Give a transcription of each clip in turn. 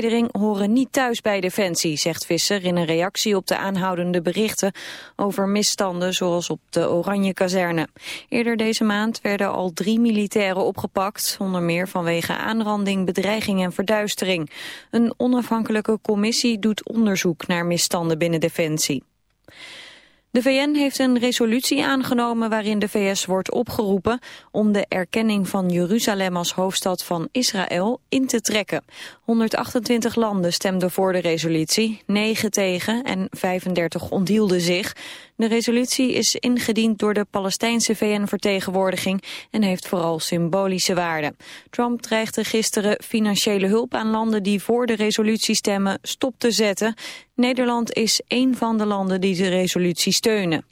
vernedering horen niet thuis bij Defensie, zegt Visser in een reactie op de aanhoudende berichten over misstanden zoals op de Oranje kazerne. Eerder deze maand werden al drie militairen opgepakt, onder meer vanwege aanranding, bedreiging en verduistering. Een onafhankelijke commissie doet onderzoek naar misstanden binnen Defensie. De VN heeft een resolutie aangenomen waarin de VS wordt opgeroepen om de erkenning van Jeruzalem als hoofdstad van Israël in te trekken. 128 landen stemden voor de resolutie, 9 tegen en 35 onthielden zich. De resolutie is ingediend door de Palestijnse VN-vertegenwoordiging en heeft vooral symbolische waarde. Trump dreigde gisteren financiële hulp aan landen die voor de resolutie stemmen stop te zetten. Nederland is één van de landen die de resolutie steunen.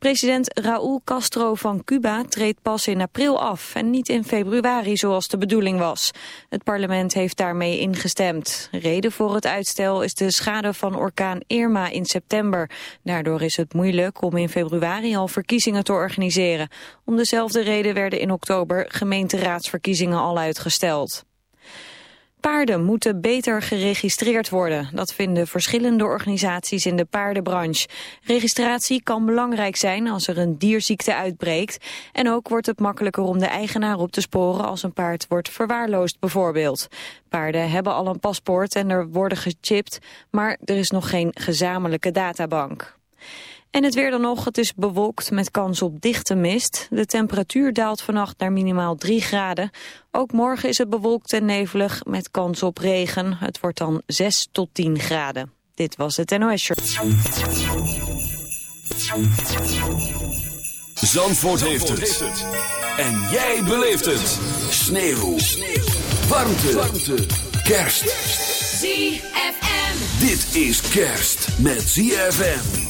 President Raúl Castro van Cuba treedt pas in april af en niet in februari zoals de bedoeling was. Het parlement heeft daarmee ingestemd. Reden voor het uitstel is de schade van orkaan Irma in september. Daardoor is het moeilijk om in februari al verkiezingen te organiseren. Om dezelfde reden werden in oktober gemeenteraadsverkiezingen al uitgesteld. Paarden moeten beter geregistreerd worden. Dat vinden verschillende organisaties in de paardenbranche. Registratie kan belangrijk zijn als er een dierziekte uitbreekt. En ook wordt het makkelijker om de eigenaar op te sporen als een paard wordt verwaarloosd bijvoorbeeld. Paarden hebben al een paspoort en er worden gechipt, maar er is nog geen gezamenlijke databank. En het weer dan nog, het is bewolkt met kans op dichte mist. De temperatuur daalt vannacht naar minimaal 3 graden. Ook morgen is het bewolkt en nevelig met kans op regen. Het wordt dan 6 tot 10 graden. Dit was het NOS Shirt. Zandvoort, heeft, het. En jij beleeft het. Sneeuw. Sneeuw. Warmte. Warmte. Kerst. ZFM. Dit is kerst met ZFM.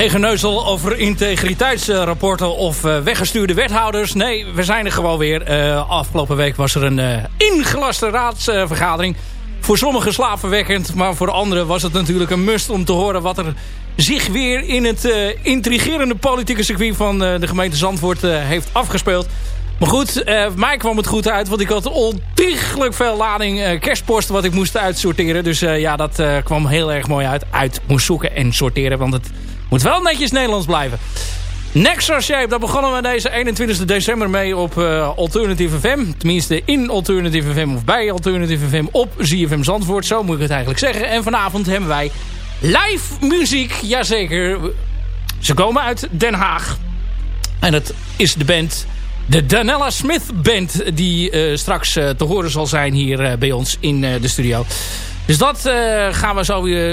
Geen geneuzel over integriteitsrapporten of uh, weggestuurde wethouders. Nee, we zijn er gewoon weer. Uh, afgelopen week was er een uh, ingelaste raadsvergadering. voor sommigen slavenwekkend, maar voor anderen was het natuurlijk een must om te horen wat er zich weer in het intrigerende politieke circuit van de gemeente Zandvoort heeft afgespeeld. Maar goed, mij kwam het goed uit. Want ik had ontiegelijk veel lading kerstpost wat ik moest uitsorteren. Dus ja, dat kwam heel erg mooi uit. Uit moest zoeken en sorteren. Want het moet wel netjes Nederlands blijven. Nexa Shape, daar begonnen we deze 21 december mee op Alternative FM. Tenminste in Alternative FM of bij Alternative FM op ZFM Zandvoort. Zo moet ik het eigenlijk zeggen. En vanavond hebben wij live muziek. Jazeker. Ze komen uit Den Haag. En het is de band de Danella Smith Band die uh, straks uh, te horen zal zijn hier uh, bij ons in de studio. Dus dat gaan we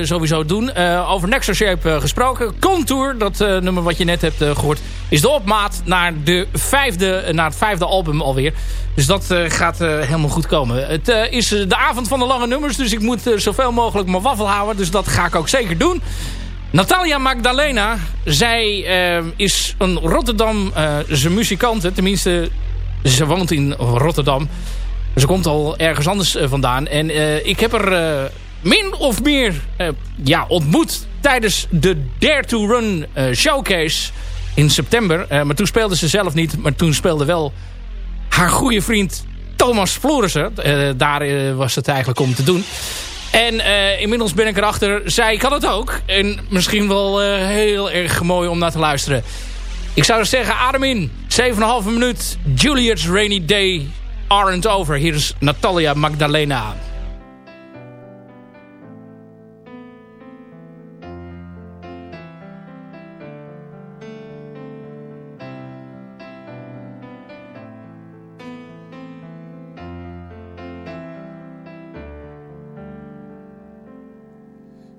sowieso, doen. over Nexo Shape gesproken. Contour, dat nummer wat je net hebt gehoord, is de opmaat naar, de vijfde, naar het vijfde album alweer. Dus dat gaat helemaal goed komen. Het is de avond van de lange nummers, dus ik moet zoveel mogelijk mijn waffel houden. Dus dat ga ik ook zeker doen. Natalia Magdalena, zij is een Rotterdam, ze muzikante, tenminste ze woont in Rotterdam. Ze komt al ergens anders uh, vandaan. En ik heb er min of meer ja, ontmoet tijdens de Dare to Run showcase in september. maar toen speelde ze zelf niet, maar toen speelde wel haar goede vriend Thomas Florissen. daar was het eigenlijk om te doen. En inmiddels ben ik erachter, zij kan het ook. En misschien wel heel erg mooi om naar te luisteren. Ik zou zeggen, adem in. 7,5 minuut. Juliet's Rainy Day aren't over. Hier is Natalia Magdalena.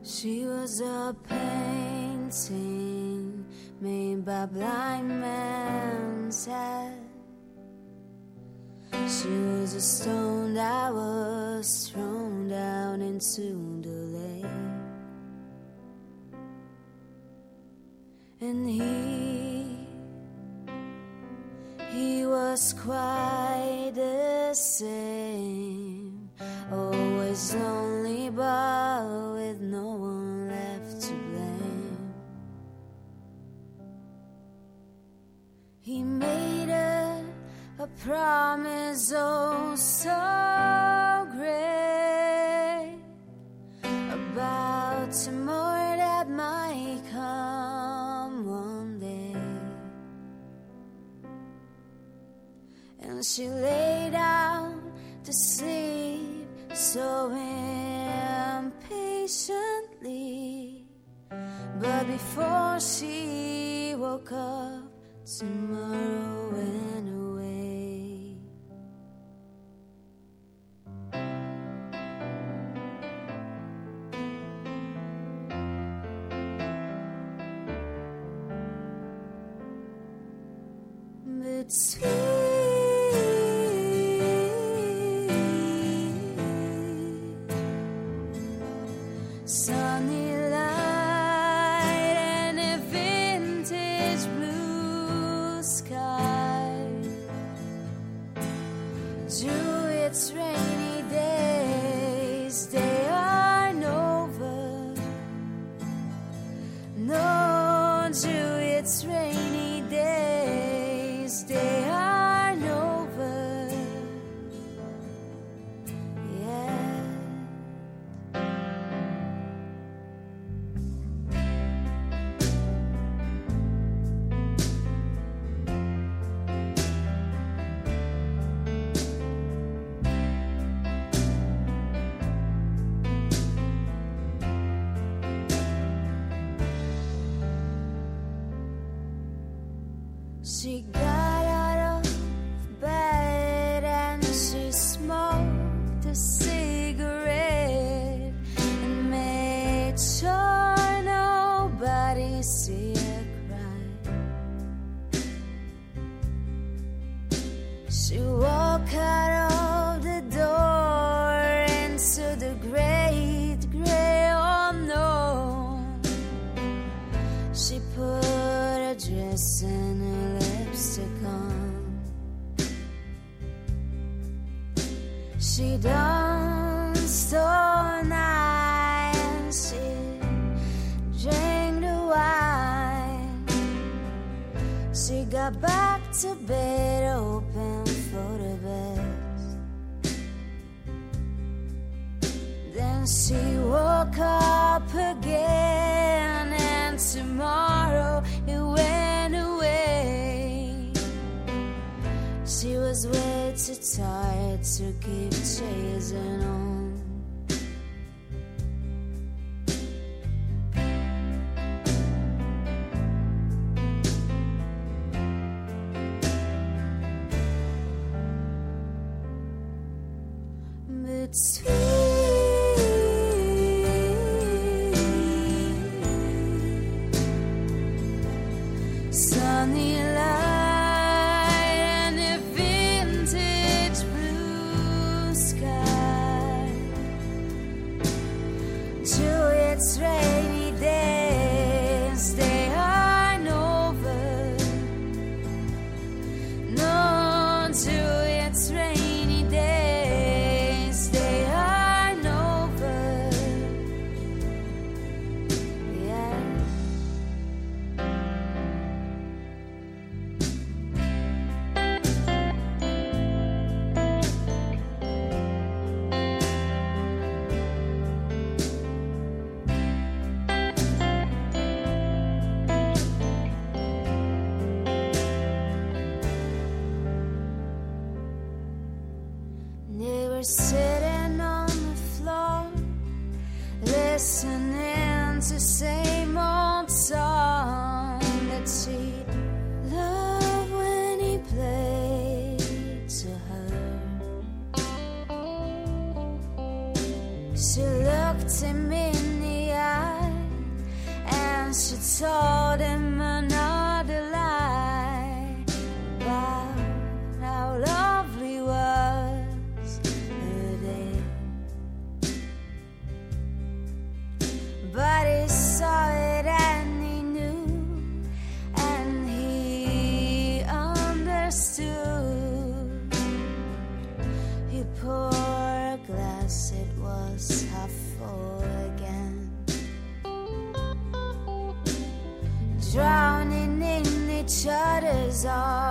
She was a painting made by blind man's hand. Was a stone that was thrown down into the lake. And he, promise oh so great about tomorrow that might come one day. And she lay down to sleep so impatiently. But before she woke up, tomorrow sweet Sweet. desire.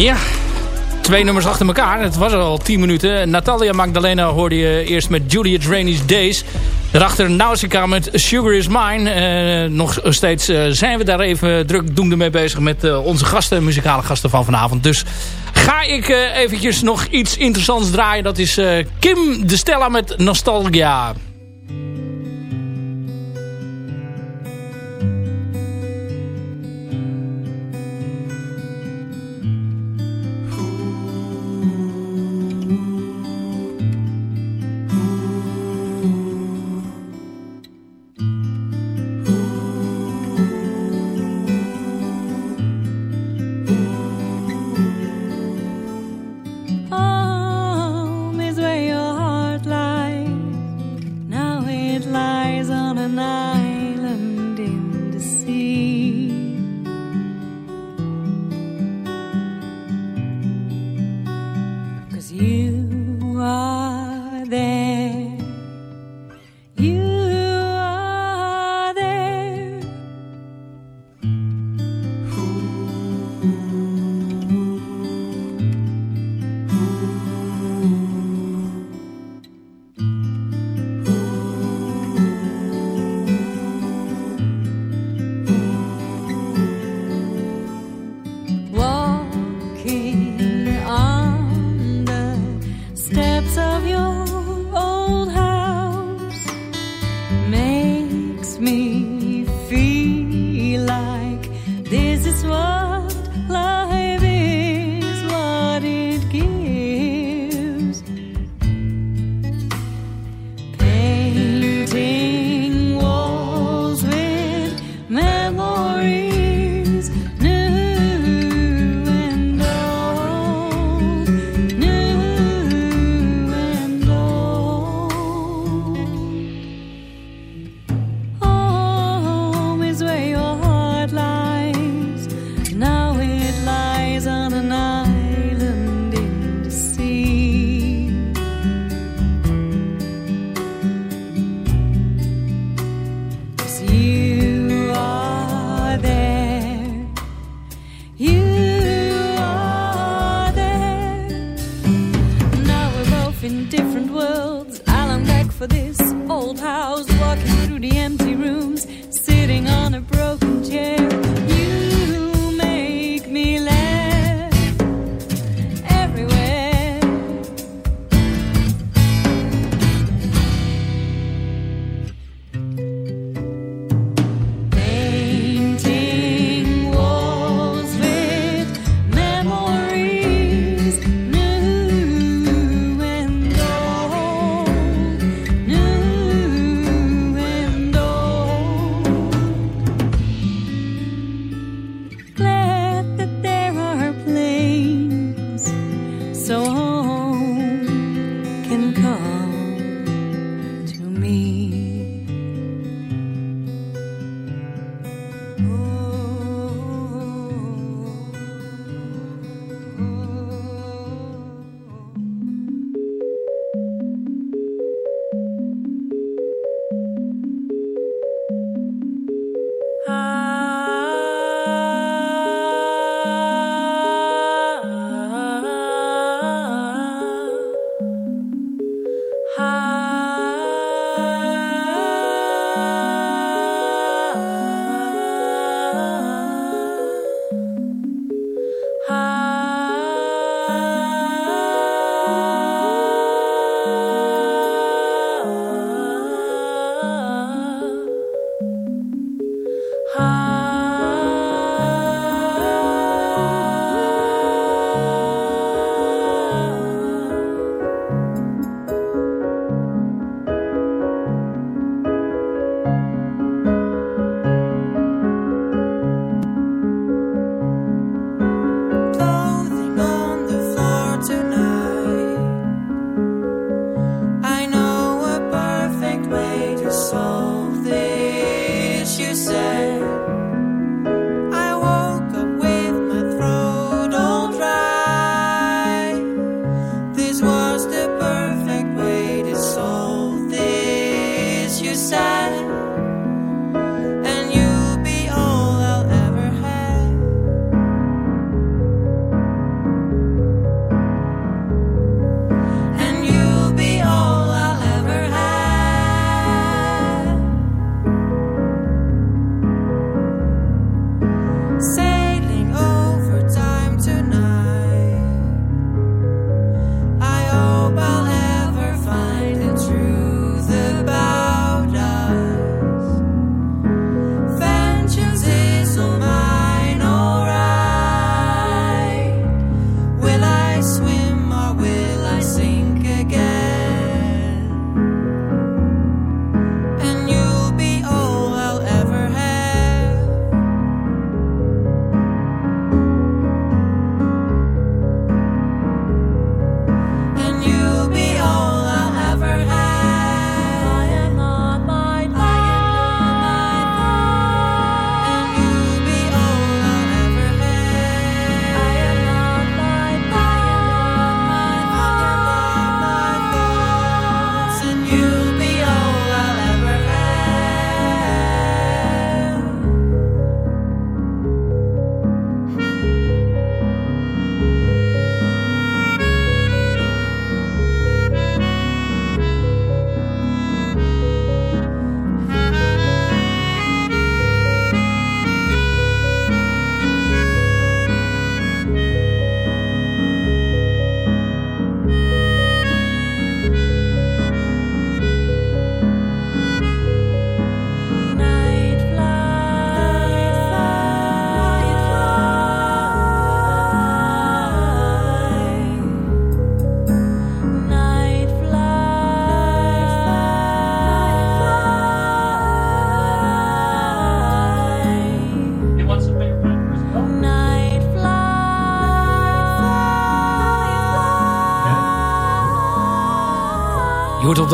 Ja, twee nummers achter elkaar. Het was al tien minuten. Natalia Magdalena hoorde je eerst met Julia Draine's Days. Daarachter Nausicaa met Sugar Is Mine. Uh, nog steeds uh, zijn we daar even druk doende mee bezig met uh, onze gasten, muzikale gasten van vanavond. Dus ga ik eventjes nog iets interessants draaien. Dat is Kim de Stella met Nostalgia.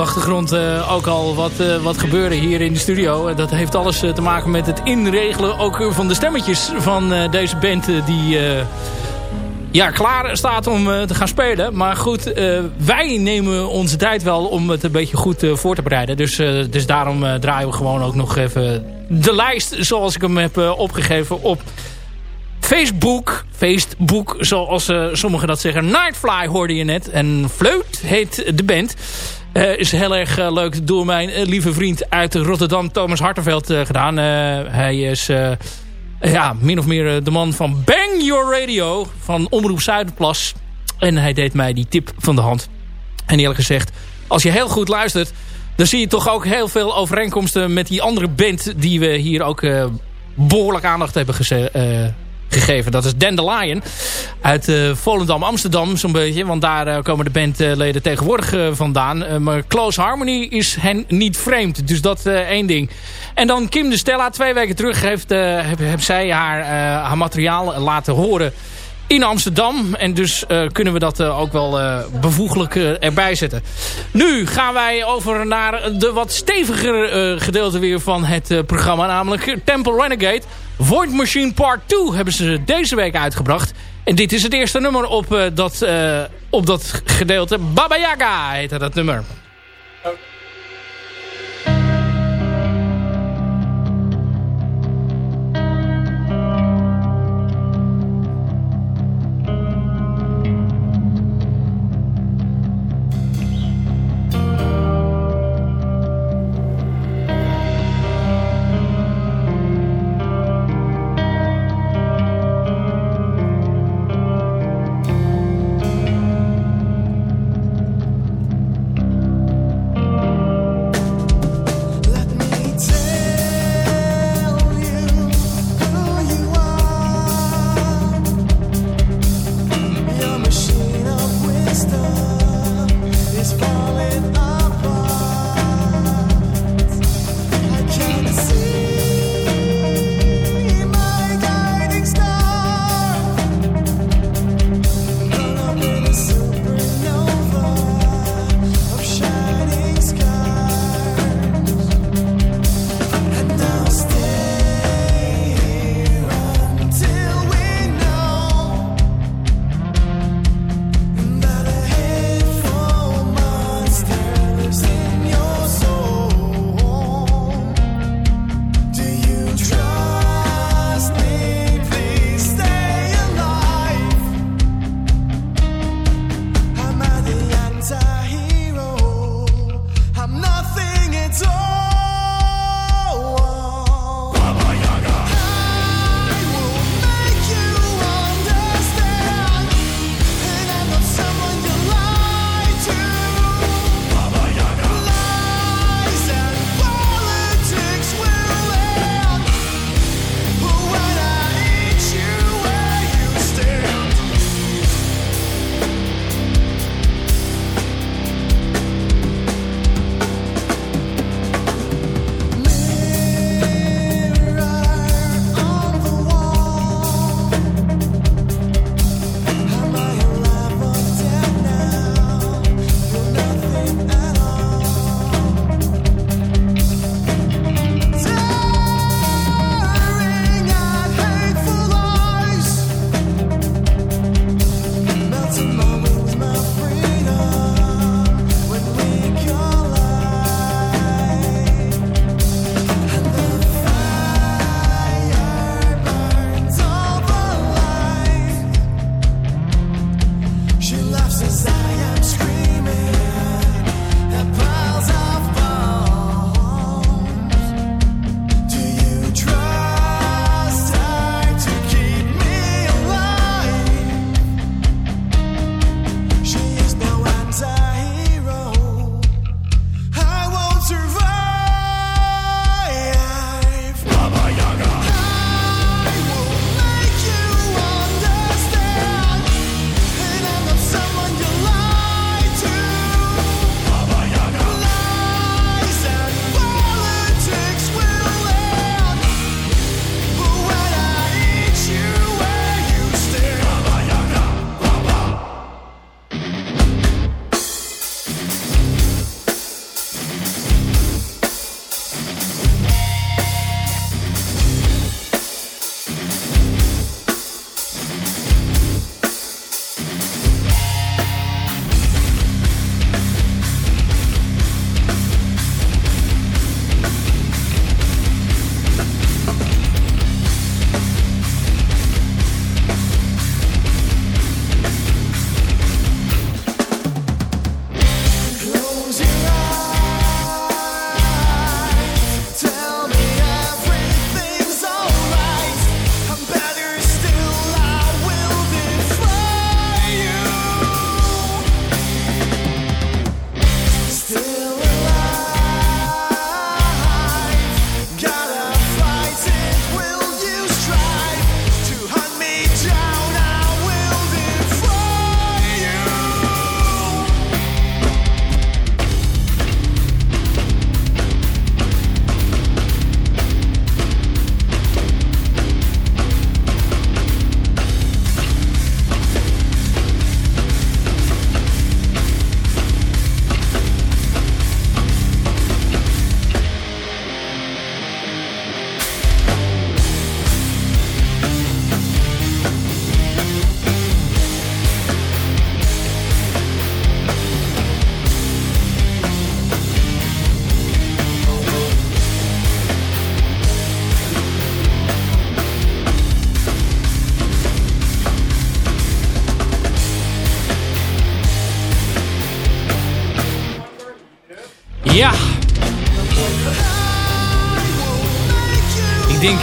Achtergrond uh, ook al wat, uh, wat gebeuren hier in de studio. dat heeft alles te maken met het inregelen ook van de stemmetjes van deze band die ja, klaar staat om te gaan spelen. Maar goed, wij nemen onze tijd wel om het een beetje goed voor te bereiden. Dus, dus daarom draaien we gewoon ook nog even de lijst zoals ik hem heb opgegeven op Facebook. Facebook, zoals sommigen dat zeggen. Nightfly hoorde je net. En Fleut heet de band. Uh, is heel erg uh, leuk door mijn lieve vriend uit Rotterdam, Thomas Hartenveld, gedaan. hij is ja, min of meer de man van Bang Your Radio van Omroep Zuiderplas. En hij deed mij die tip van de hand. En eerlijk gezegd, als je heel goed luistert... dan zie je toch ook heel veel overeenkomsten met die andere band... die we hier ook behoorlijk aandacht hebben gegeven. Dat is Dandelion uit uh, Volendam, Amsterdam zo'n beetje. Want daar uh, komen de bandleden tegenwoordig uh, vandaan. maar Close Harmony is hen niet vreemd. Dus dat één ding. En dan Kim de Stella. Twee weken terug heeft, heb, heb zij haar, haar materiaal laten horen in Amsterdam. En dus uh, kunnen we dat uh, ook wel uh, bevoeglijk erbij zetten. Nu gaan wij over naar de wat steviger gedeelte weer van het programma. Namelijk Temple Renegade. Void Machine Part 2 hebben ze deze week uitgebracht. En dit is het eerste nummer op, dat, op dat gedeelte. Baba Yaga heette dat nummer.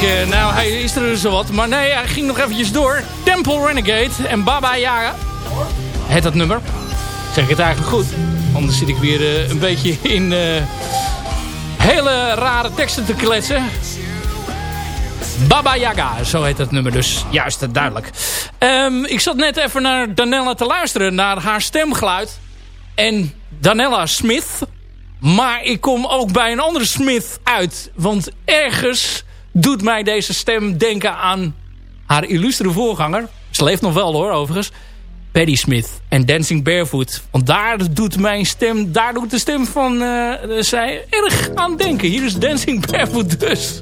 Uh, nou, hij is er zo wat. Maar nee, hij ging nog eventjes door. Temple Renegade en Baba Yaga. Het dat nummer. Zeg ik het eigenlijk goed? Anders zit ik weer uh, een beetje in uh, hele rare teksten te kletsen. Baba Yaga, zo heet het nummer dus. Juist, duidelijk. Um, ik zat net even naar Danella te luisteren, naar haar stemgeluid. En Danella Smith. Maar ik kom ook bij een andere Smith uit. Want ergens doet mij deze stem denken aan haar illustere voorganger. Ze leeft nog wel hoor, overigens. Patti Smith en Dancing Barefoot. Want daar doet mijn stem, daar doet de stem van uh, zij erg aan denken. Hier is Dancing Barefoot dus.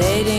Lady.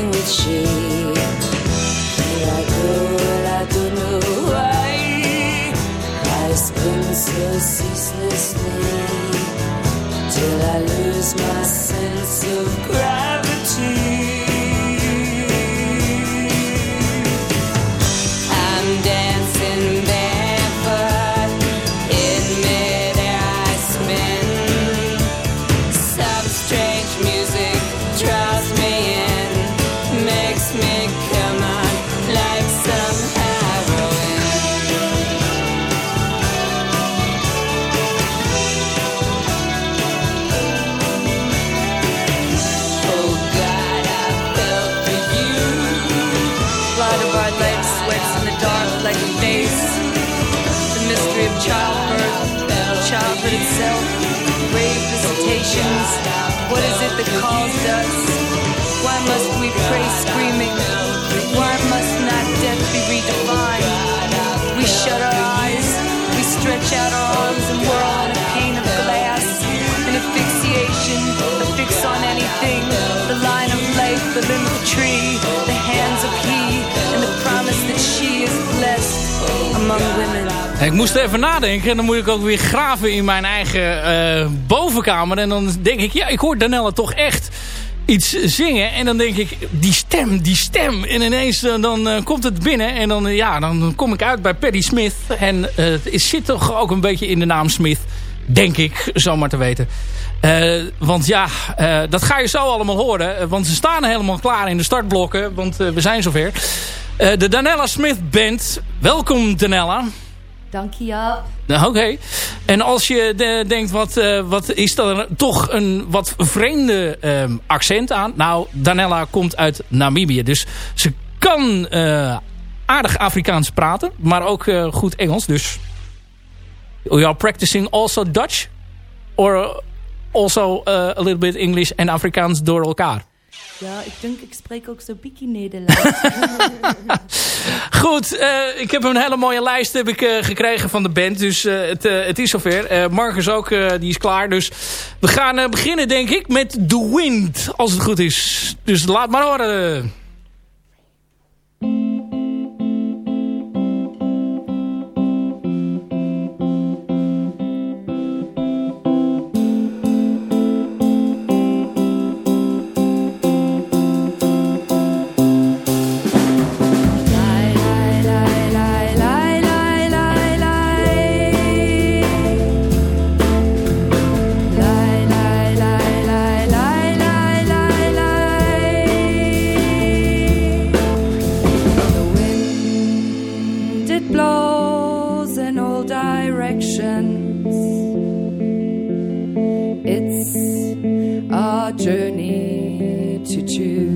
Ik moest even nadenken en dan moet ik ook weer graven in mijn eigen uh, bovenkamer. En dan denk ik, ja, ik hoor Danella toch echt. iets zingen. En dan denk ik, die stem, die stem. En ineens uh, dan uh, komt het binnen. En dan, ja, dan kom ik uit bij Paddy Smith. En het zit toch ook een beetje in de naam Smith. Denk ik, zomaar te weten. want ja, dat ga je zo allemaal horen. Want ze staan helemaal klaar in de startblokken. Want we zijn zover. de Danella Smith Band. Welkom Danella. Dank je. Nou, Oké. En als je de, denkt, wat, uh, wat is er toch een wat vreemde um, accent aan? Nou, Danella komt uit Namibië. Dus ze kan uh, aardig Afrikaans praten. Maar ook uh, goed Engels. Dus you are practicing also Dutch? Or also a little bit English en Afrikaans door elkaar? Ja, ik denk ik spreek ook zo'n beetje Nederlands. Goed, uh, ik heb een hele mooie lijst heb ik, uh, gekregen van de band. Dus uh, het, het is zover. Marcus ook, die is klaar. Dus we gaan beginnen denk ik met The Wind. Als het goed is. Dus laat maar horen. true.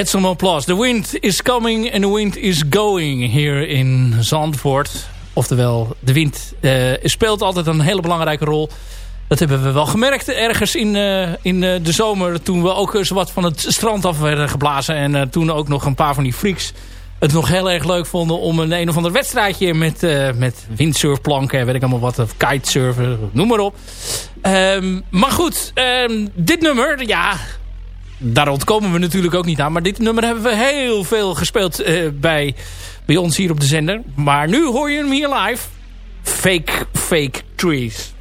Get some applause. The wind is coming and the wind is going hier in Zandvoort. Oftewel, de wind uh, speelt altijd een hele belangrijke rol. Dat hebben we wel gemerkt ergens in, uh, in uh, de zomer. Toen we ook zowat van het strand af werden geblazen. En toen ook nog een paar van die freaks het nog heel erg leuk vonden om een een of ander wedstrijdje met, met windsurfplanken, weet ik allemaal wat, of kitesurfen, noem maar op. Um, maar goed, um, dit nummer, ja, daar ontkomen we natuurlijk ook niet aan. Maar dit nummer hebben we heel veel gespeeld uh, bij, bij ons hier op de zender. Maar nu hoor je hem hier live. Fake, fake trees.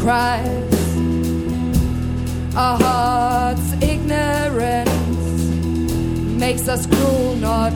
Cries, our hearts' ignorance makes us cruel, not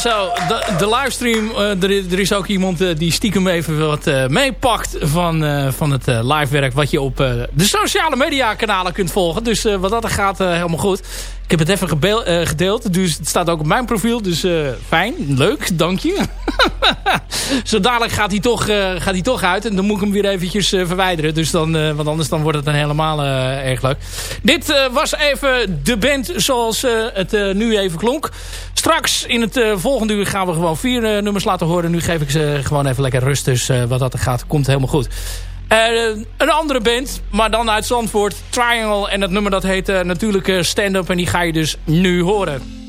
Zo, de, de livestream. eh, er, er is ook iemand eh, die stiekem even wat eh, meepakt van, van het livewerk. Wat je op de sociale media kanalen kunt volgen. Dus wat dat gaat, helemaal goed. Ik heb het even eh, gedeeld. Dus het staat ook op mijn profiel. Dus eh, fijn, leuk, dank je. Zo dadelijk gaat hij, toch, eh, gaat hij toch uit. En dan moet ik hem weer eventjes verwijderen. Dus dan, want anders dan wordt het dan helemaal erg leuk. Dit was even de band zoals het nu even klonk. Straks in het volgende uur gaan we gewoon vier nummers laten horen. Nu geef ik ze gewoon even lekker rust. Dus wat dat er gaat, komt helemaal goed. Eh, een andere band, maar dan uit Zandvoort. Triangle. En dat nummer dat heet eh, natuurlijk Stand Up. En die ga je dus nu horen.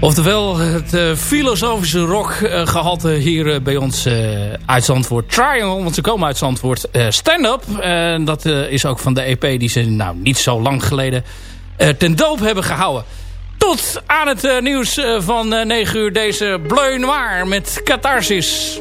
Oftewel het eh, filosofische rock eh, gehalte hier eh, bij ons uit Zandvoort. Triangle, want ze komen uit Zandvoort. Stand-up, en dat is ook van de EP die ze nou niet zo lang geleden ten doop hebben gehouden. Tot aan het nieuws van eh, 9 uur deze Bleu Noir met Catharsis.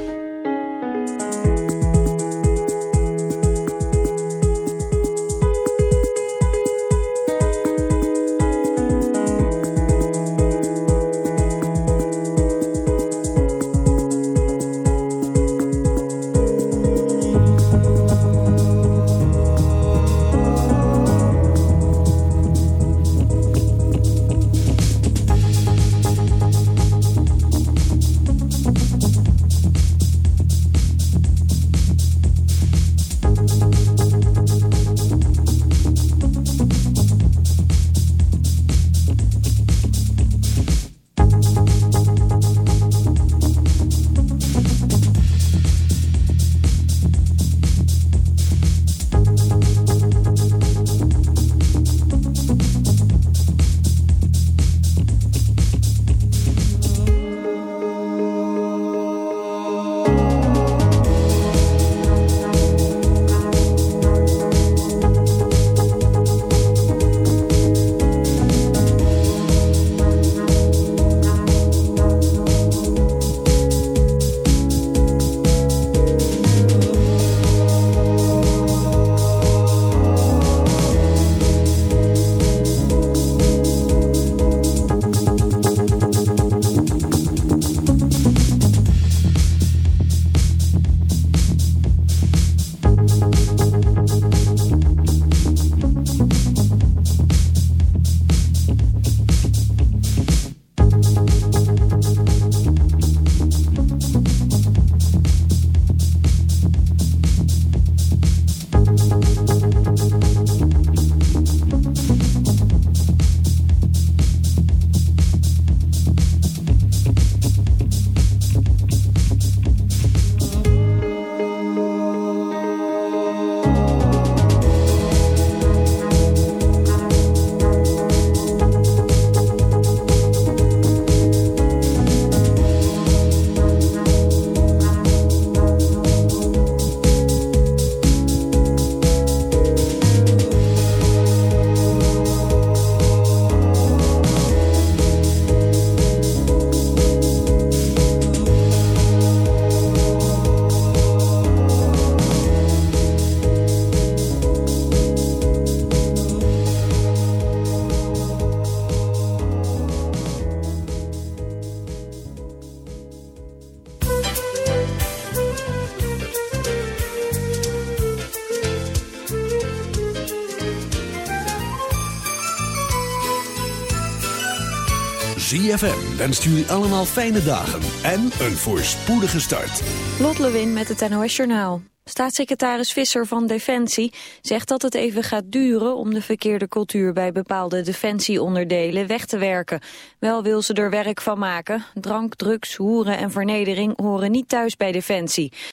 ZFM wenst jullie allemaal fijne dagen en een voorspoedige start. Lot Lewin met het NOS Journaal. Staatssecretaris Visser van Defensie zegt dat het even gaat duren om de verkeerde cultuur bij bepaalde defensieonderdelen weg te werken. Wel wil ze er werk van maken. Drank, drugs, hoeren en vernedering horen niet thuis bij Defensie.